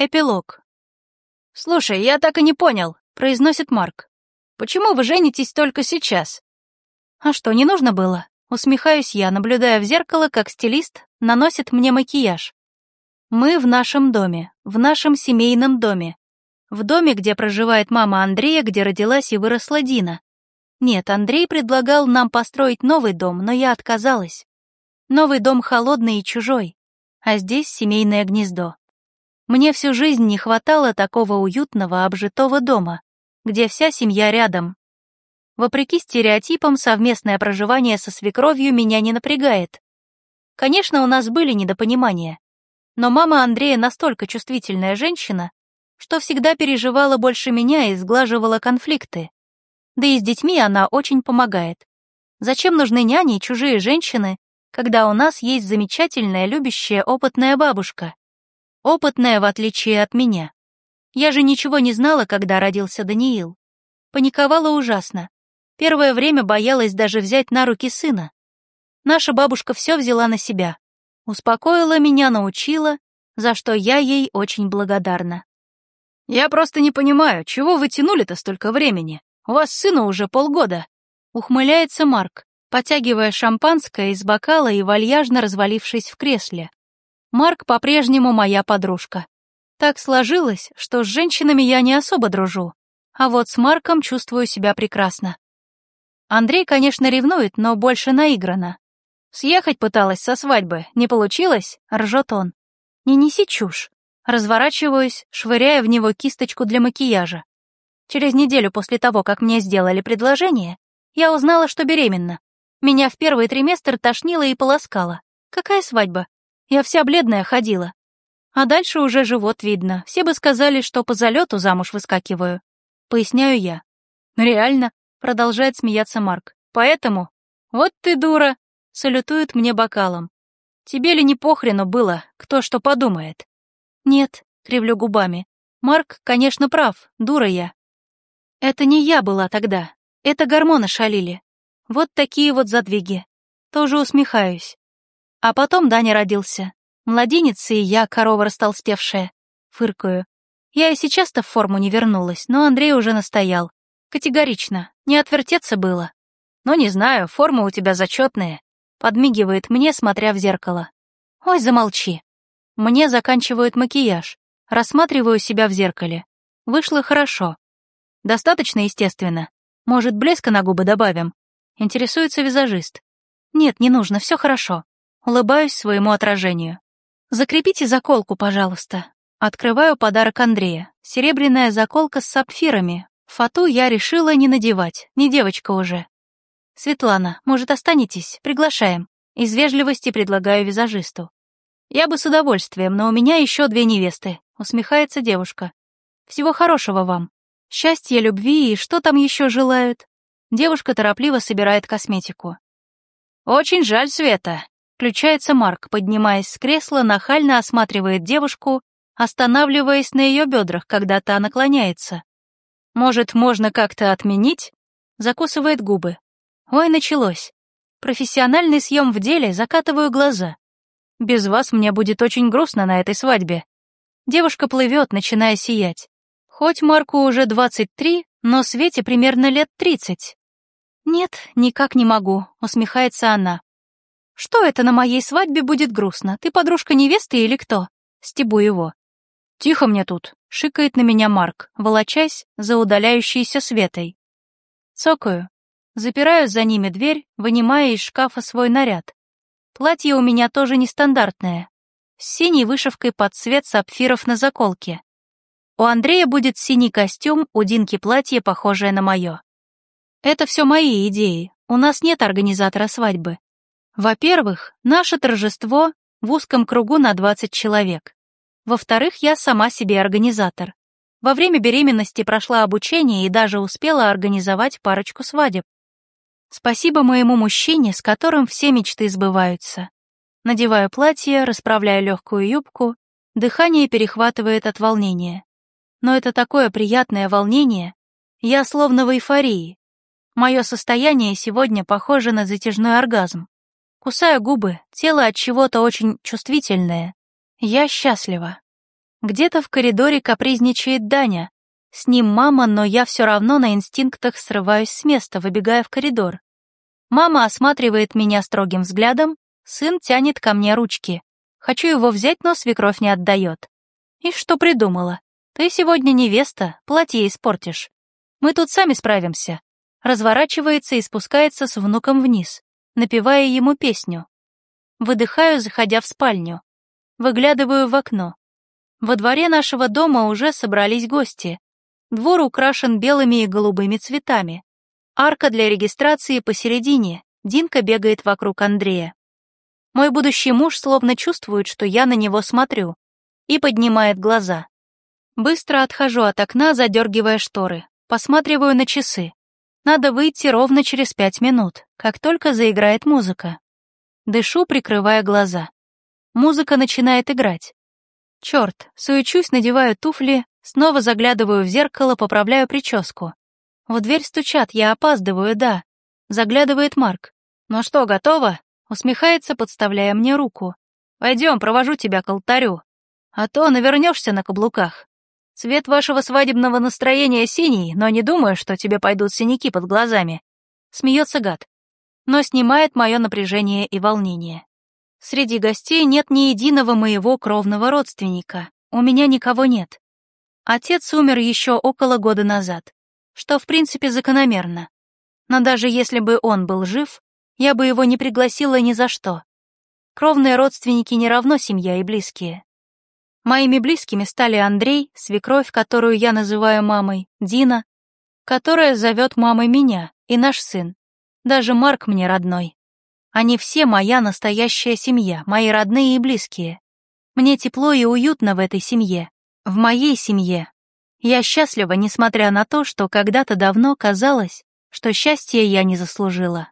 Эпилог. «Слушай, я так и не понял», — произносит Марк. «Почему вы женитесь только сейчас?» «А что, не нужно было?» Усмехаюсь я, наблюдая в зеркало, как стилист наносит мне макияж. Мы в нашем доме, в нашем семейном доме. В доме, где проживает мама Андрея, где родилась и выросла Дина. Нет, Андрей предлагал нам построить новый дом, но я отказалась. Новый дом холодный и чужой, а здесь семейное гнездо. Мне всю жизнь не хватало такого уютного, обжитого дома, где вся семья рядом. Вопреки стереотипам, совместное проживание со свекровью меня не напрягает. Конечно, у нас были недопонимания, но мама Андрея настолько чувствительная женщина, что всегда переживала больше меня и сглаживала конфликты. Да и с детьми она очень помогает. Зачем нужны няни и чужие женщины, когда у нас есть замечательная, любящая, опытная бабушка? Опытная, в отличие от меня. Я же ничего не знала, когда родился Даниил. Паниковала ужасно. Первое время боялась даже взять на руки сына. Наша бабушка все взяла на себя. Успокоила меня, научила, за что я ей очень благодарна. «Я просто не понимаю, чего вы тянули-то столько времени? У вас сыну уже полгода», — ухмыляется Марк, потягивая шампанское из бокала и вальяжно развалившись в кресле. Марк по-прежнему моя подружка. Так сложилось, что с женщинами я не особо дружу, а вот с Марком чувствую себя прекрасно. Андрей, конечно, ревнует, но больше наиграно. Съехать пыталась со свадьбы, не получилось, ржет он. Не неси чушь. Разворачиваюсь, швыряя в него кисточку для макияжа. Через неделю после того, как мне сделали предложение, я узнала, что беременна. Меня в первый триместр тошнило и полоскало. Какая свадьба? Я вся бледная ходила. А дальше уже живот видно. Все бы сказали, что по залету замуж выскакиваю. Поясняю я. Реально, продолжает смеяться Марк. Поэтому... Вот ты дура, салютует мне бокалом. Тебе ли не похрену было, кто что подумает? Нет, кривлю губами. Марк, конечно, прав, дура я. Это не я была тогда. Это гормоны шалили. Вот такие вот задвиги. Тоже усмехаюсь. А потом Даня родился. Младенец и я, корова растолстевшая. Фыркаю. Я и сейчас-то в форму не вернулась, но Андрей уже настоял. Категорично. Не отвертеться было. Но не знаю, форма у тебя зачетная. Подмигивает мне, смотря в зеркало. Ой, замолчи. Мне заканчивают макияж. Рассматриваю себя в зеркале. Вышло хорошо. Достаточно естественно. Может, блеска на губы добавим? Интересуется визажист. Нет, не нужно, все хорошо. Улыбаюсь своему отражению. «Закрепите заколку, пожалуйста». Открываю подарок Андрея. Серебряная заколка с сапфирами. Фату я решила не надевать, не девочка уже. «Светлана, может, останетесь? Приглашаем». Из вежливости предлагаю визажисту. «Я бы с удовольствием, но у меня еще две невесты», — усмехается девушка. «Всего хорошего вам. Счастья, любви и что там еще желают?» Девушка торопливо собирает косметику. «Очень жаль, Света», Включается Марк, поднимаясь с кресла, нахально осматривает девушку, останавливаясь на ее бедрах, когда та наклоняется. «Может, можно как-то отменить?» Закусывает губы. «Ой, началось. Профессиональный съем в деле, закатываю глаза. Без вас мне будет очень грустно на этой свадьбе». Девушка плывет, начиная сиять. Хоть Марку уже 23, но Свете примерно лет 30. «Нет, никак не могу», — усмехается она. Что это на моей свадьбе будет грустно? Ты подружка невесты или кто? Стебу его. Тихо мне тут, шикает на меня Марк, волочась за удаляющейся Светой. Цокаю. Запираю за ними дверь, вынимая из шкафа свой наряд. Платье у меня тоже нестандартное. С синей вышивкой под цвет сапфиров на заколке. У Андрея будет синий костюм, у Динки платье, похожее на мое. Это все мои идеи. У нас нет организатора свадьбы. Во-первых, наше торжество в узком кругу на 20 человек. Во-вторых, я сама себе организатор. Во время беременности прошла обучение и даже успела организовать парочку свадеб. Спасибо моему мужчине, с которым все мечты сбываются. Надеваю платье, расправляю легкую юбку, дыхание перехватывает от волнения. Но это такое приятное волнение, я словно в эйфории. Мое состояние сегодня похоже на затяжной оргазм. Кусаю губы, тело от чего-то очень чувствительное. Я счастлива. Где-то в коридоре капризничает Даня. С ним мама, но я все равно на инстинктах срываюсь с места, выбегая в коридор. Мама осматривает меня строгим взглядом, сын тянет ко мне ручки. Хочу его взять, но свекровь не отдает. И что придумала? Ты сегодня невеста, платье испортишь. Мы тут сами справимся. Разворачивается и спускается с внуком вниз, напевая ему песню. Выдыхаю, заходя в спальню. Выглядываю в окно. Во дворе нашего дома уже собрались гости. Двор украшен белыми и голубыми цветами. Арка для регистрации посередине. Динка бегает вокруг Андрея. Мой будущий муж словно чувствует, что я на него смотрю, и поднимает глаза. Быстро отхожу от окна, задергивая шторы. Посматриваю на часы. Надо выйти ровно через пять минут, как только заиграет музыка. Дышу, прикрывая глаза. Музыка начинает играть. Черт, суечусь, надеваю туфли, снова заглядываю в зеркало, поправляю прическу. В дверь стучат, я опаздываю, да. Заглядывает Марк. «Ну что, готово?» Усмехается, подставляя мне руку. «Пойдем, провожу тебя к алтарю. А то навернешься на каблуках. Цвет вашего свадебного настроения синий, но не думаю, что тебе пойдут синяки под глазами». Смеется гад. Но снимает мое напряжение и волнение. Среди гостей нет ни единого моего кровного родственника. У меня никого нет. Отец умер еще около года назад, что в принципе закономерно. Но даже если бы он был жив, я бы его не пригласила ни за что. Кровные родственники не равно семья и близкие. Моими близкими стали Андрей, свекровь, которую я называю мамой, Дина, которая зовет мамой меня, и наш сын. Даже Марк мне родной. Они все моя настоящая семья, мои родные и близкие. Мне тепло и уютно в этой семье, в моей семье. Я счастлива, несмотря на то, что когда-то давно казалось, что счастья я не заслужила.